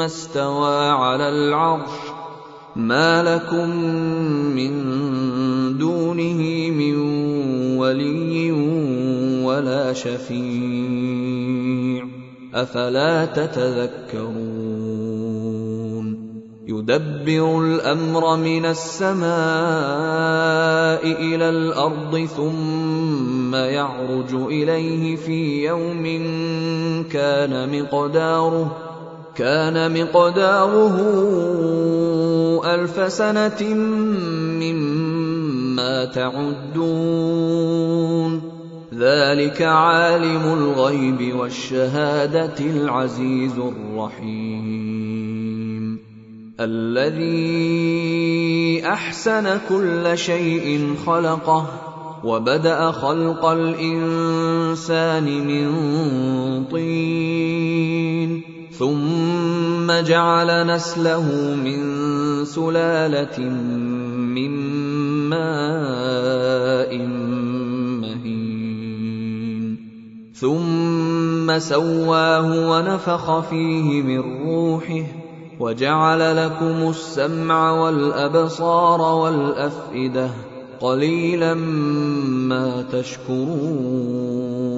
استوى على العرش ما لكم من دونه من ولي ولا شفيع أفلا تتذكرون يدبر الأمر من السماء إلى الأرض ثم يعرج إليه في يوم كان مقداره كان مقداره ألف سنة مما تعدون. ذلك عالم الغيب والشهادة العزيز الرحيم. الذي أحسن كل شيء خلقه وبدأ خلق الإنسان من طين. ثم جعل نسله من سلالة من ماء مهين. ثم سواه ونفخ فيه من روحه وجعل لكم السمع والأبصار والأفئدة قليلا ما تشكرون.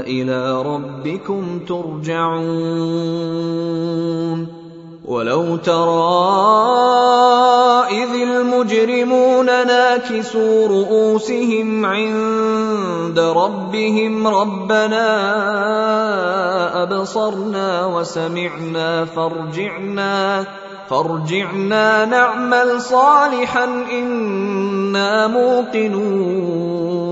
إلى ربكم ترجعون. ولو ترى اذ المجرمون ناكسوا رؤوسهم عند ربهم ربنا ابصرنا وسمعنا فارجعنا فارجعنا نعمل صالحا أنا موقنون.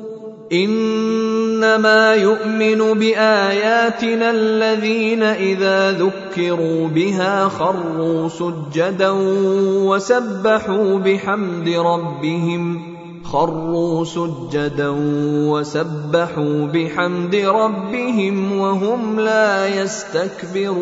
إنما يؤمن بآياتنا الذين إذا ذكروا بها خروا سجدا وسبحوا بحمد ربهم خروا سجدا وسبحوا بحمد ربهم وهم لا يستكبرون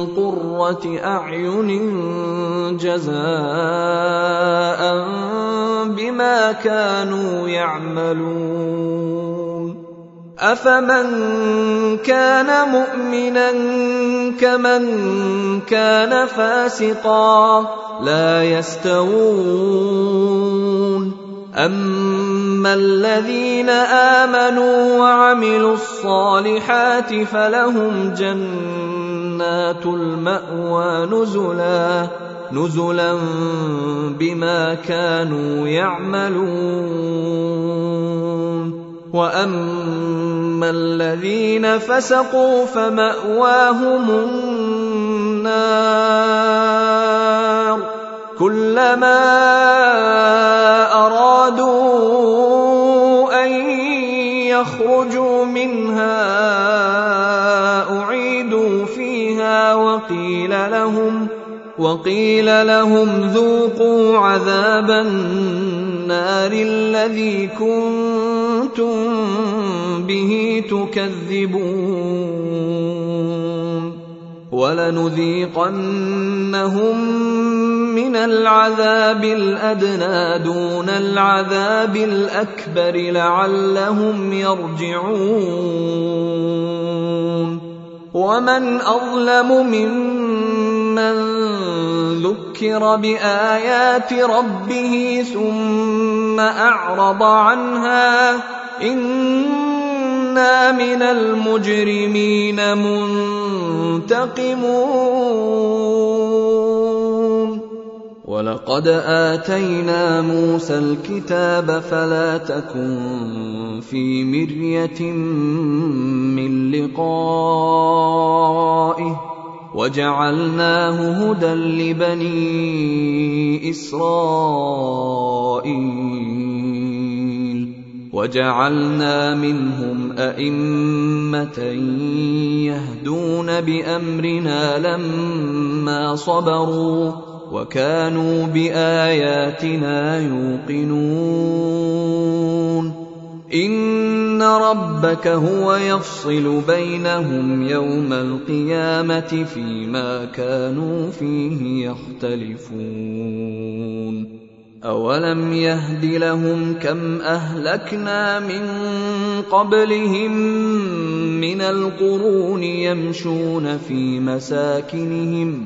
قره أعين جزاء بما كانوا يعملون. أفمن كان مؤمنا كمن كان فاسقا لا يستوون. أما الذين آمنوا وعملوا الصالحات فلهم جنات المأوى نزلا نزلا بما كانوا يعملون. وأما الذين فسقوا فمأواهم النار. كلما أرادوا يخرجوا منها أعيدوا فيها وقيل لهم وقيل لهم ذوقوا عذاب النار الذي كنتم به تكذبون ولنذيقنهم من العذاب الأدنى دون العذاب الأكبر لعلهم يرجعون. ومن أظلم ممن ذكر بآيات ربه ثم أعرض عنها إنا من المجرمين منتقمون. ولقد اتينا موسى الكتاب فلا تكن في مريه من لقائه وجعلناه هدى لبني اسرائيل وجعلنا منهم ائمه يهدون بامرنا لما صبروا وكانوا بآياتنا يوقنون. إن ربك هو يفصل بينهم يوم القيامة فيما كانوا فيه يختلفون. أولم يهد لهم كم أهلكنا من قبلهم من القرون يمشون في مساكنهم.